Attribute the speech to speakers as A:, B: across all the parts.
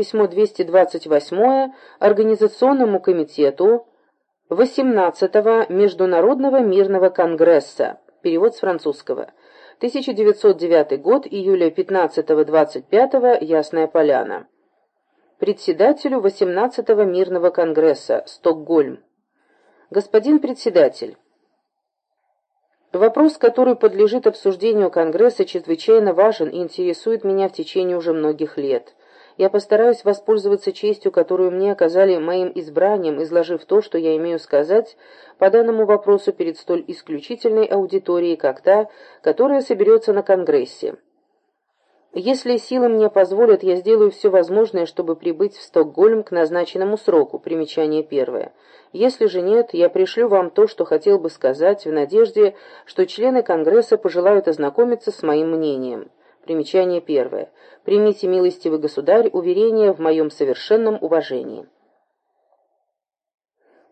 A: письмо 228 Организационному комитету 18-го Международного мирного конгресса, перевод с французского, 1909 год, июля 15-25, Ясная Поляна. Председателю 18-го мирного конгресса, Стокгольм. Господин председатель, Вопрос, который подлежит обсуждению Конгресса, чрезвычайно важен и интересует меня в течение уже многих лет. Я постараюсь воспользоваться честью, которую мне оказали моим избранием, изложив то, что я имею сказать по данному вопросу перед столь исключительной аудиторией, как та, которая соберется на Конгрессе. Если силы мне позволят, я сделаю все возможное, чтобы прибыть в Стокгольм к назначенному сроку. Примечание первое. Если же нет, я пришлю вам то, что хотел бы сказать, в надежде, что члены Конгресса пожелают ознакомиться с моим мнением. Примечание первое. Примите, милостивый государь, уверение в моем совершенном уважении.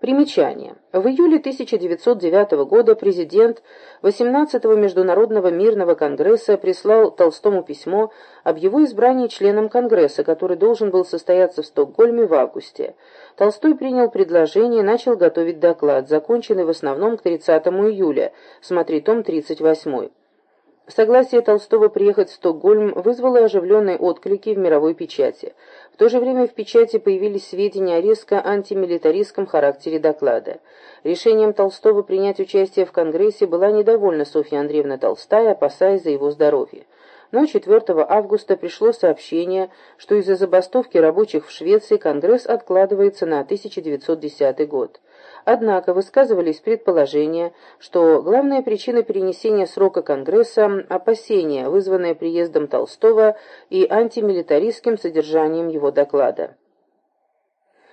A: Примечание. В июле 1909 года президент 18-го Международного мирного конгресса прислал Толстому письмо об его избрании членом конгресса, который должен был состояться в Стокгольме в августе. Толстой принял предложение и начал готовить доклад, законченный в основном к 30 июля, смотри том 38. Согласие Толстого приехать в Стокгольм вызвало оживленные отклики в мировой печати. В то же время в печати появились сведения о резко антимилитаристском характере доклада. Решением Толстого принять участие в Конгрессе была недовольна Софья Андреевна Толстая, опасаясь за его здоровье но 4 августа пришло сообщение, что из-за забастовки рабочих в Швеции Конгресс откладывается на 1910 год. Однако высказывались предположения, что главная причина перенесения срока Конгресса – опасения, вызванные приездом Толстого и антимилитаристским содержанием его доклада.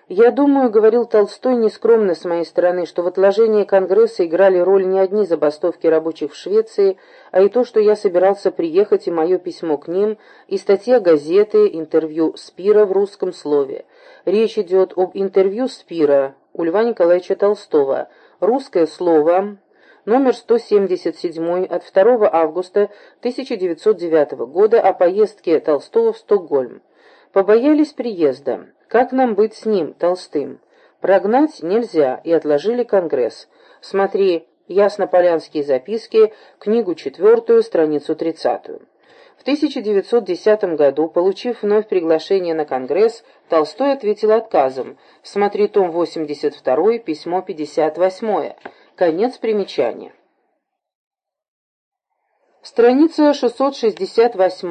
A: Я думаю, говорил Толстой нескромно с моей стороны, что в отложении Конгресса играли роль не одни забастовки рабочих в Швеции, а и то, что я собирался приехать, и мое письмо к ним, и статья газеты, интервью Спира в русском слове. Речь идет об интервью Спира у Льва Николаевича Толстого. Русское слово, номер 177 от 2 августа 1909 года о поездке Толстого в Стокгольм. Побоялись приезда. Как нам быть с ним, Толстым? Прогнать нельзя, и отложили Конгресс. Смотри «Яснополянские записки», книгу четвертую, страницу тридцатую. В 1910 году, получив вновь приглашение на Конгресс, Толстой ответил отказом. Смотри том 82, письмо 58. Конец примечания. Страница 668